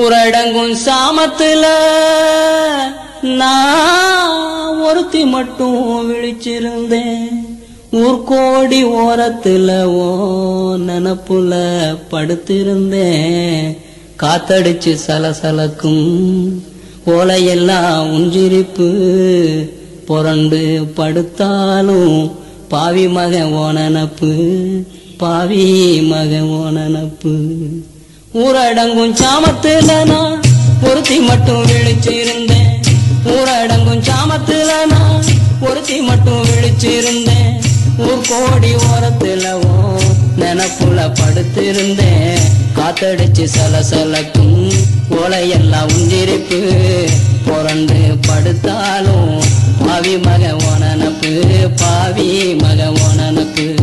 ஊரடங்கும் சாமத்துல நான் ஒருத்தி மட்டும் விழிச்சிருந்தேன். ஊர்கோடி ஓரத்துல ஓ நினப்புல படுத்திருந்தேன். காத்தடிச்சு சலசலக்கும் ஓலையெல்லாம் உஞ்சிரிப்பு புரண்டு படுத்தாலும் பாவி மகன் ஓனனப்பு பாவி மகன் ஓனனப்பு ஊரடங்கும் சாமத்துல நான் ஒருத்தி மட்டும் விழிச்சிருந்தேன். ஊரடங்கும் சாமத்துல நான் ஒருத்தி மட்டும் விழிச்சிருந்தேன். ஊர் கோடி ஓரத்துல நினப்புல படுத்திருந்தேன். காத்தடிச்சு சலசலக்கும் ஓலையெல்லாம் உஞ்சிருப்பு. புரண்டு படுத்தாலும் பாவி மக ஓனனப்பு பாவி மக ஓனனப்பு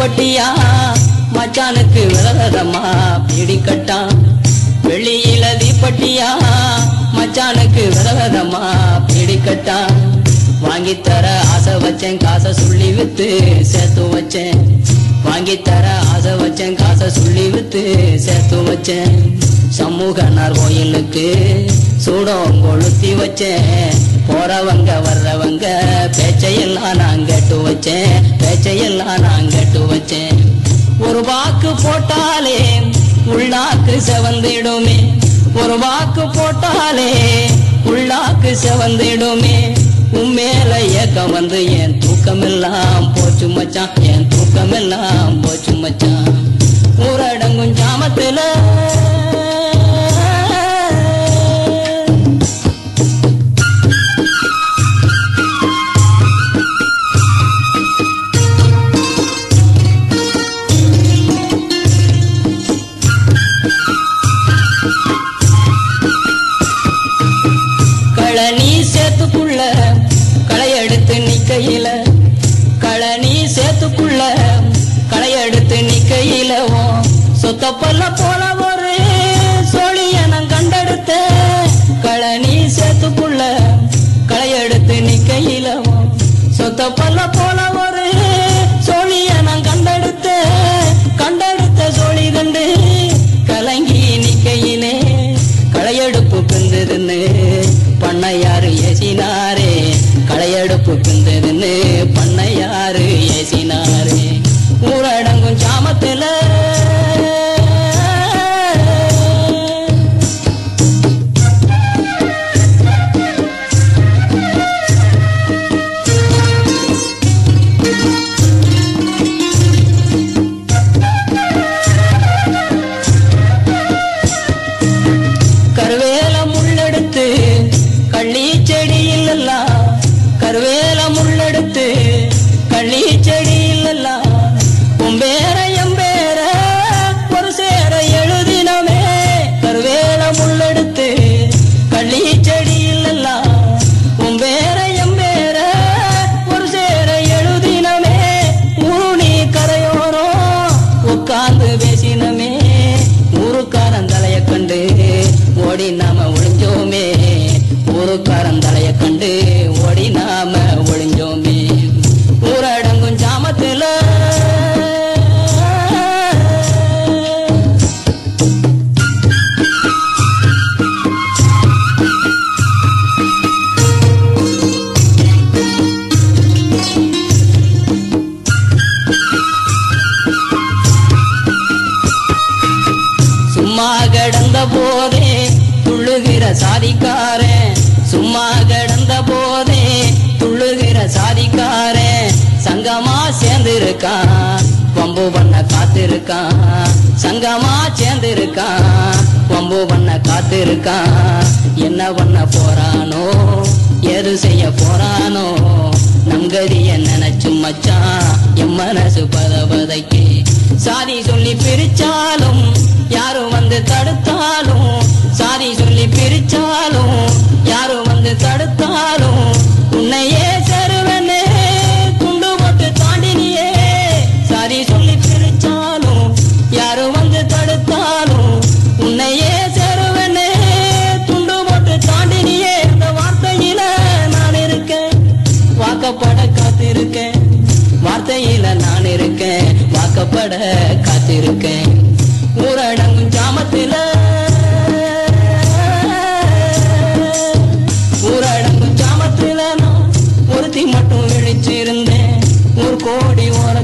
பட்டியா? மச்சானுக்கு விரதமா பிடிக்கட்டான் வெளியில தீப்பட்டியா? மச்சானுக்கு விரதமா பிடிக்கட்டான் வாங்கி தர ஆசை வச்சேன் காசை சொல்லி வித்து சேர்த்து வச்சேன். வாங்கி தர ஆசை வச்சேன் காசை சொல்லி வித்து சேர்த்து வச்சேன். சமூகனார் கோயிலுக்கு சூடம் கொளுத்தி வச்சேன். போறவங்க வர்றவங்க பேச்சையெல்லாம் நான் கேட்டு வச்சேன். பேச்சையெல்லாம் நான் செவந்திடுமே. ஒரு வாக்கு போட்டாலே உள்ளாக்கு செவந்திடுமே. உம்மேல ஏக்கம் வந்து என் தூக்கமெல்லாம் போச்சு மச்சான். என் தூக்கமெல்லாம் போச்சு மச்சான். ஊரடங்கும் ஜாமத்துல சொத்த பல்ல போல ஒரு சோழிய நான் கண்டெடுத்த கண்டெடுத்த சோழி கண்டு கலங்கி நிக்கையினே களையெடுப்பு பிந்ததுன்னு பண்ணையாரு ஏசினா கருவேல முள்ளெடுத்து கள்ளி செடியில் எல்லாம் உம்பேர எம்பேர ஒரு சேர எழுதினமே. கருவேல முள்ளெடுத்து கள்ளி செடியில் எல்லாம் உம்பேர எம்பேர ஒரு சேர எழுதினமே. ஊனி கரையோரம் உட்கார்ந்து பேசின சாதிக்காரன். சும்மா கிடந்த போதே துள்ளுகிற சாதிக்காரன். சங்கமா சேர்ந்திருக்கான். வம்பு பண்ண காத்திருக்கான். சங்கமா சேர்ந்திருக்கான். வம்பு பண்ண காத்திருக்கான். என்ன பண்ண போறானோ எது செய்ய போறானோ. நங்கரிய நினைச்சு மச்சான் என் மனசு பதபதைக்கு சாதி சொல்லி பிரிச்சாலும் யாரும் வந்து தடுத்தாலும் சாதி சொல்லி பிரிச்சாலும் யாரும் வந்து தடுத்தாலும்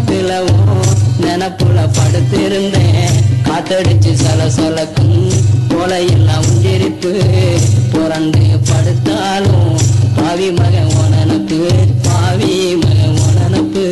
பக்கத்துலவும் நினப்புல படுத்திருந்தேன். காத்தடிச்சு சல சொலக்கும் போலையெல்லாம் உஞ்சிருப்பு புரண்டு படுத்தாலும் பாவி மகன் உணனப்பு பாவி மகன் உணனப்பு